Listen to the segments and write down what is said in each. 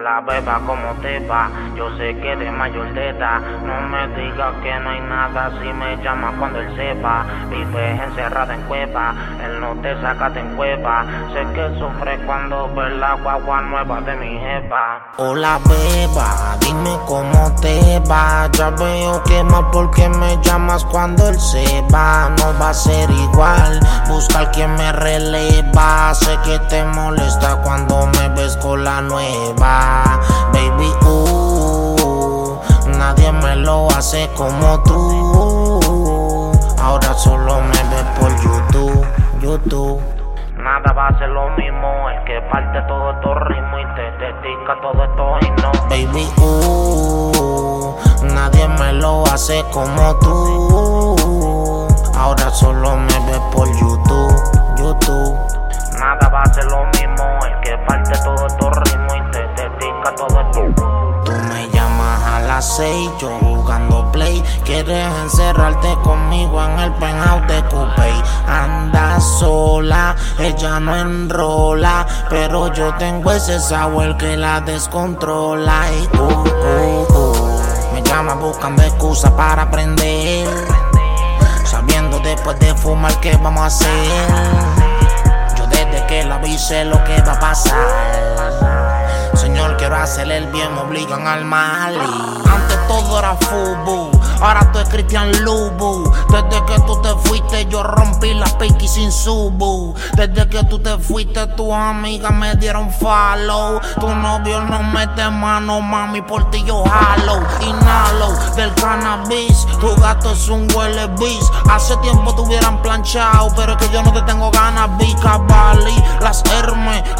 Hola beba, ¿cómo te va? Yo sé que eres mayor de edad No me digas que no hay nada Si me llama cuando él sepa Vives encerrada en cueva Él no te saca de en cueva. Sé que sufre cuando ve la guagua nueva de mi jefa Hola beba, dime cómo te va. Ya veo que más porque me llamas cuando él se va. No va a ser igual Buscar quien me releva. Sé que te molesta cuando me ves con la nueva baby, uh, nadie me lo hace como tú. Ahora solo me ves por YouTube, YouTube. Nada va a ser lo mismo, el que parte todo estos ritmos y te dedica todo esto y no. Baby, uh, nadie me lo hace como tú. Ahora solo me ves por YouTube. Quieres encerrarte conmigo en el penthouse de Coupé. Anda sola, ella no enrola. Pero yo tengo ese sabor que la descontrola. Y uh, uh, uh. Me llama buscando excusa para aprender. Sabiendo después de fumar qué vamos a hacer. Yo desde que la vi sé lo que va a pasar. Quiero hacerle el bien, me obligan al mal. Antes todo era fútbol, ahora tú es Cristian Lubu. Desde que tú te fuiste, yo rompí la piqui sin subu. Desde que tú te fuiste, tus amigas me dieron follow. Tu novio no mete mano, mami, por ti yo jalo. Inhalo del cannabis, tu gato es un huele bis. Hace tiempo te hubieran planchado, pero es que yo no te tengo ganas. Bica Bali, las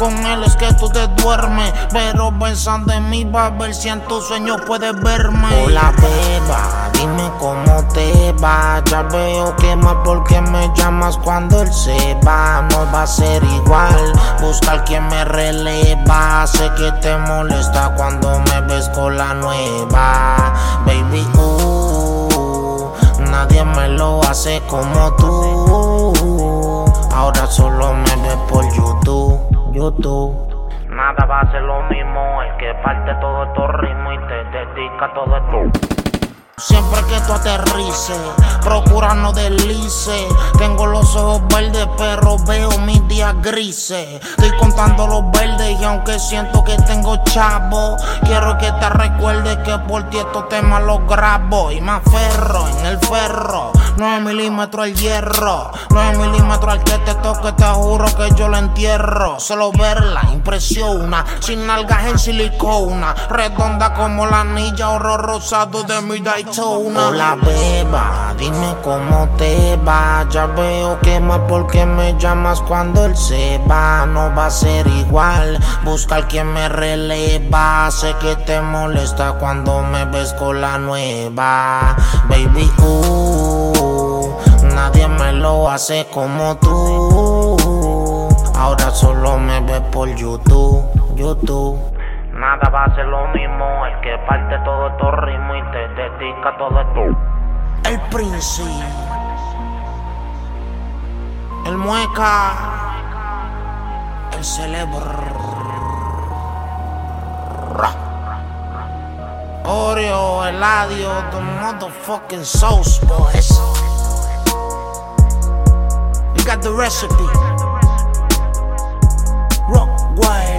con él es que tú te duermes. Pero pensando en mí, va a ver si en tus sueños puedes verme. Hola, beba, dime cómo te va. Ya veo que más porque me llamas cuando él se va. No va a ser igual. Buscar quien me releva. Sé que te molesta cuando me ves con la nueva. Baby, uh, nadie me lo hace como tú. Ahora solo me YouTube. Nada va a ser lo mismo, el que parte todo estos ritmos y te dedica todo esto. Siempre que tú aterrices, procura no deslice. Tengo los ojos verdes, pero veo mis grises. Estoy contando los verdes y aunque siento que tengo chavo, quiero que te recuerdes que por ti estos temas los grabo. Y más ferro en el ferro, 9 milímetros el hierro, 9 milímetros al que te toque, te juro que yo lo entierro. Solo verla impresiona, sin nalgas en silicona, redonda como la anilla, horror rosado de mi Daytona. Hola beba, dime cómo te va. Ya veo que más porque me llamas cuando él se va. No va a ser igual. Buscar quien me releva. Sé que te molesta cuando me ves con la nueva. Baby, uh, nadie me lo hace como tú. Ahora solo me ves por YouTube, YouTube. Nada va a ser lo mismo, el que parte todo estos ritmos y te dedica todo esto. El príncipe, el mueca, el celebro. Oreo, Eladio, the motherfucking sauce boys. You got the recipe. Mami, tranquila,